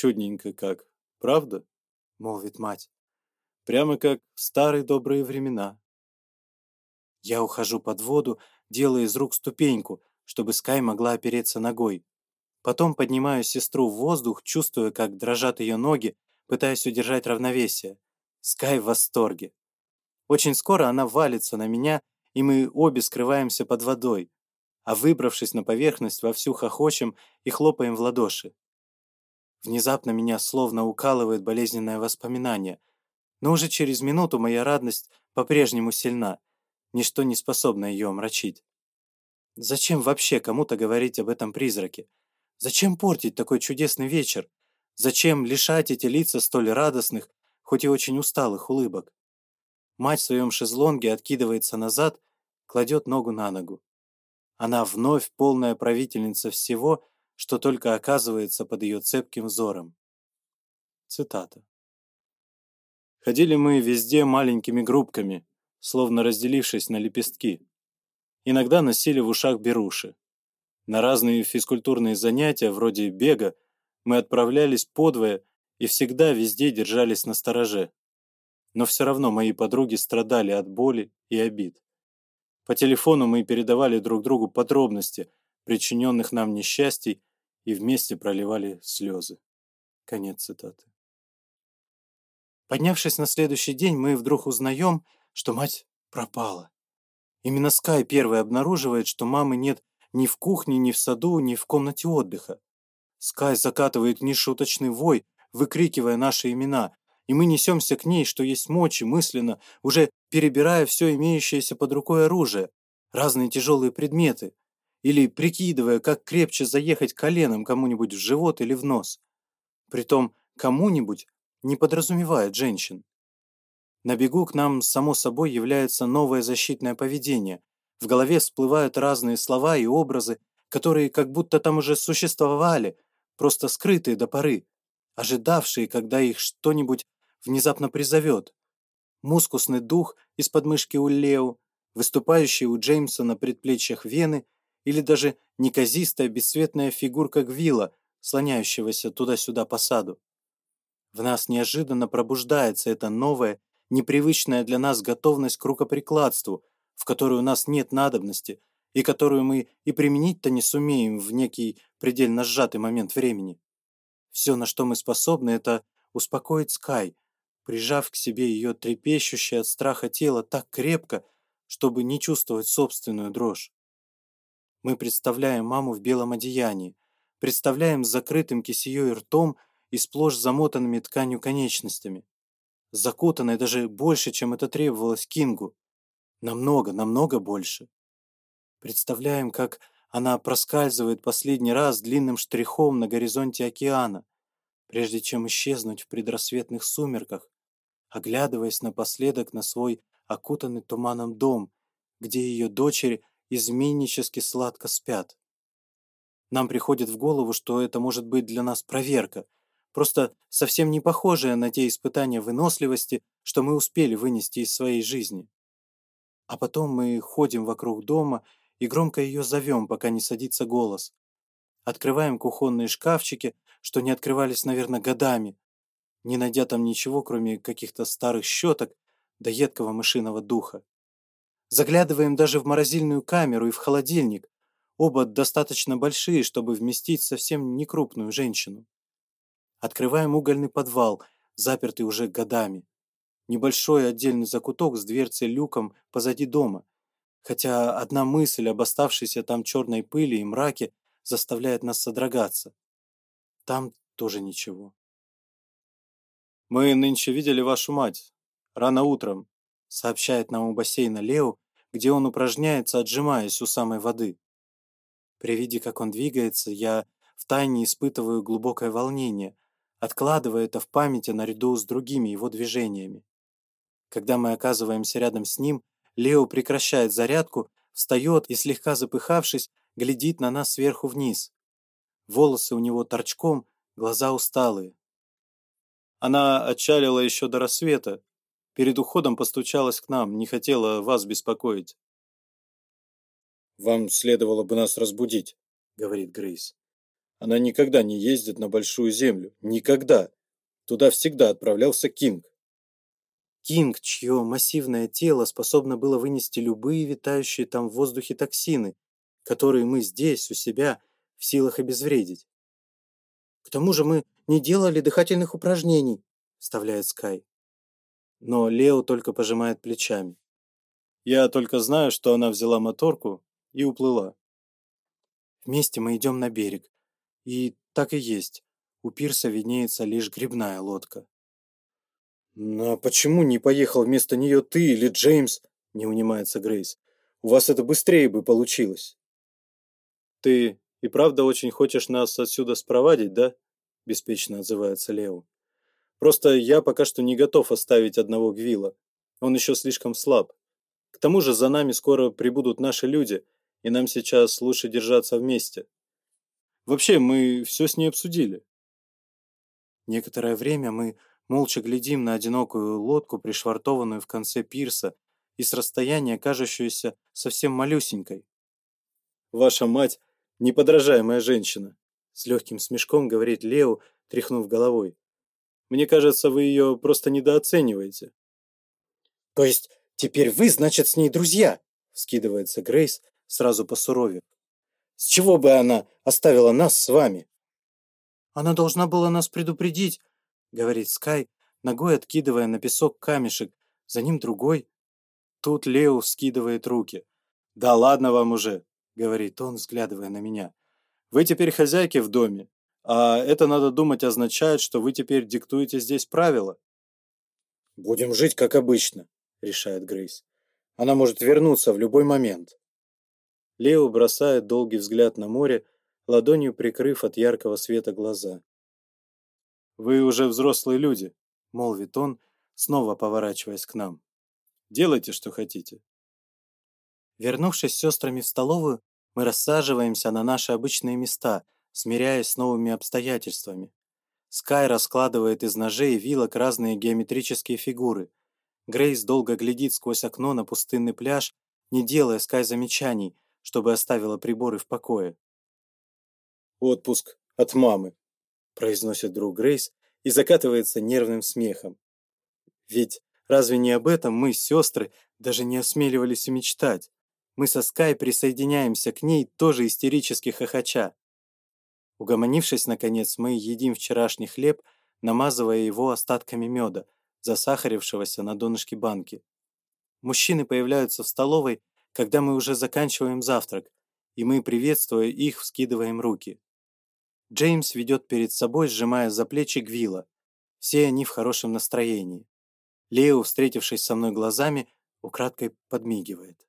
Чудненько как, правда? — молвит мать. Прямо как в старые добрые времена. Я ухожу под воду, делая из рук ступеньку, чтобы Скай могла опереться ногой. Потом поднимаю сестру в воздух, чувствуя, как дрожат ее ноги, пытаясь удержать равновесие. Скай в восторге. Очень скоро она валится на меня, и мы обе скрываемся под водой, а выбравшись на поверхность, вовсю хохочем и хлопаем в ладоши. Внезапно меня словно укалывает болезненное воспоминание. Но уже через минуту моя радость по-прежнему сильна. Ничто не способно ее омрачить. Зачем вообще кому-то говорить об этом призраке? Зачем портить такой чудесный вечер? Зачем лишать эти лица столь радостных, хоть и очень усталых улыбок? Мать в своем шезлонге откидывается назад, кладет ногу на ногу. Она вновь полная правительница всего — что только оказывается под ее цепким взором. Цитата. Ходили мы везде маленькими группками, словно разделившись на лепестки. Иногда носили в ушах беруши. На разные физкультурные занятия, вроде бега, мы отправлялись подвое и всегда везде держались на стороже. Но все равно мои подруги страдали от боли и обид. По телефону мы передавали друг другу подробности, причиненных нам несчастий, и вместе проливали слезы. Конец цитаты. Поднявшись на следующий день, мы вдруг узнаем, что мать пропала. Именно Скай первый обнаруживает, что мамы нет ни в кухне, ни в саду, ни в комнате отдыха. Скай закатывает нешуточный вой, выкрикивая наши имена, и мы несемся к ней, что есть мочи, мысленно, уже перебирая все имеющееся под рукой оружие, разные тяжелые предметы, или прикидывая, как крепче заехать коленом кому-нибудь в живот или в нос. Притом «кому-нибудь» не подразумевает женщин. На бегу к нам, само собой, является новое защитное поведение. В голове всплывают разные слова и образы, которые как будто там уже существовали, просто скрытые до поры, ожидавшие, когда их что-нибудь внезапно призовет. Мускусный дух из подмышки у Лео, выступающий у Джеймса на предплечьях вены — или даже неказистая бесцветная фигурка гвила, слоняющегося туда-сюда по саду. В нас неожиданно пробуждается эта новая, непривычная для нас готовность к рукоприкладству, в которую у нас нет надобности и которую мы и применить-то не сумеем в некий предельно сжатый момент времени. Все, на что мы способны, это успокоить Скай, прижав к себе ее трепещущее от страха тело так крепко, чтобы не чувствовать собственную дрожь. Мы представляем маму в белом одеянии, представляем с закрытым кисеей ртом и сплошь замотанными тканью конечностями. Закутанной даже больше, чем это требовалось Кингу. Намного, намного больше. Представляем, как она проскальзывает последний раз длинным штрихом на горизонте океана, прежде чем исчезнуть в предрассветных сумерках, оглядываясь напоследок на свой окутанный туманом дом, где ее дочери изменнически сладко спят. Нам приходит в голову, что это может быть для нас проверка, просто совсем не похожая на те испытания выносливости, что мы успели вынести из своей жизни. А потом мы ходим вокруг дома и громко ее зовем, пока не садится голос. Открываем кухонные шкафчики, что не открывались, наверное, годами, не найдя там ничего, кроме каких-то старых щеток до да едкого мышиного духа. Заглядываем даже в морозильную камеру и в холодильник. Оба достаточно большие, чтобы вместить совсем некрупную женщину. Открываем угольный подвал, запертый уже годами. Небольшой отдельный закуток с дверцей-люком позади дома. Хотя одна мысль об оставшейся там черной пыли и мраке заставляет нас содрогаться. Там тоже ничего. «Мы нынче видели вашу мать. Рано утром сообщает нам у бассейна Лео, где он упражняется, отжимаясь у самой воды. При виде, как он двигается, я втайне испытываю глубокое волнение, откладывая это в памяти наряду с другими его движениями. Когда мы оказываемся рядом с ним, Лео прекращает зарядку, встает и, слегка запыхавшись, глядит на нас сверху вниз. Волосы у него торчком, глаза усталые. Она отчалила еще до рассвета, Перед уходом постучалась к нам, не хотела вас беспокоить. «Вам следовало бы нас разбудить», — говорит Грейс. «Она никогда не ездит на Большую Землю. Никогда. Туда всегда отправлялся Кинг». Кинг, чье массивное тело способно было вынести любые витающие там в воздухе токсины, которые мы здесь, у себя, в силах обезвредить. «К тому же мы не делали дыхательных упражнений», — вставляет Скай но Лео только пожимает плечами. Я только знаю, что она взяла моторку и уплыла. Вместе мы идем на берег. И так и есть. У пирса виднеется лишь грибная лодка. «Но почему не поехал вместо нее ты или Джеймс?» — не унимается Грейс. «У вас это быстрее бы получилось». «Ты и правда очень хочешь нас отсюда спровадить, да?» — беспечно отзывается Лео. Просто я пока что не готов оставить одного Гвила. Он еще слишком слаб. К тому же за нами скоро прибудут наши люди, и нам сейчас лучше держаться вместе. Вообще, мы все с ней обсудили. Некоторое время мы молча глядим на одинокую лодку, пришвартованную в конце пирса, и с расстояния кажущуюся совсем малюсенькой. «Ваша мать — неподражаемая женщина», — с легким смешком говорит Лео, тряхнув головой. Мне кажется, вы ее просто недооцениваете». «То есть теперь вы, значит, с ней друзья?» – Скидывается Грейс, сразу посуровив. «С чего бы она оставила нас с вами?» «Она должна была нас предупредить», — говорит Скай, ногой откидывая на песок камешек, за ним другой. Тут Лео вскидывает руки. «Да ладно вам уже», — говорит он, взглядывая на меня. «Вы теперь хозяйки в доме, а это, надо думать, означает, что вы теперь диктуете здесь правила. «Будем жить, как обычно», — решает Грейс. «Она может вернуться в любой момент». Лео бросает долгий взгляд на море, ладонью прикрыв от яркого света глаза. «Вы уже взрослые люди», — молвит он, снова поворачиваясь к нам. «Делайте, что хотите». Вернувшись с сестрами в столовую, мы рассаживаемся на наши обычные места — смиряясь с новыми обстоятельствами. Скай раскладывает из ножей и вилок разные геометрические фигуры. Грейс долго глядит сквозь окно на пустынный пляж, не делая Скай замечаний, чтобы оставила приборы в покое. «Отпуск от мамы», — произносит друг Грейс и закатывается нервным смехом. «Ведь разве не об этом мы, сестры, даже не осмеливались и мечтать? Мы со Скай присоединяемся к ней, тоже истерически хохоча. Угомонившись, наконец, мы едим вчерашний хлеб, намазывая его остатками меда, засахарившегося на донышке банки. Мужчины появляются в столовой, когда мы уже заканчиваем завтрак, и мы, приветствуя их, вскидываем руки. Джеймс ведет перед собой, сжимая за плечи Гвилла. Все они в хорошем настроении. Лео, встретившись со мной глазами, украдкой подмигивает.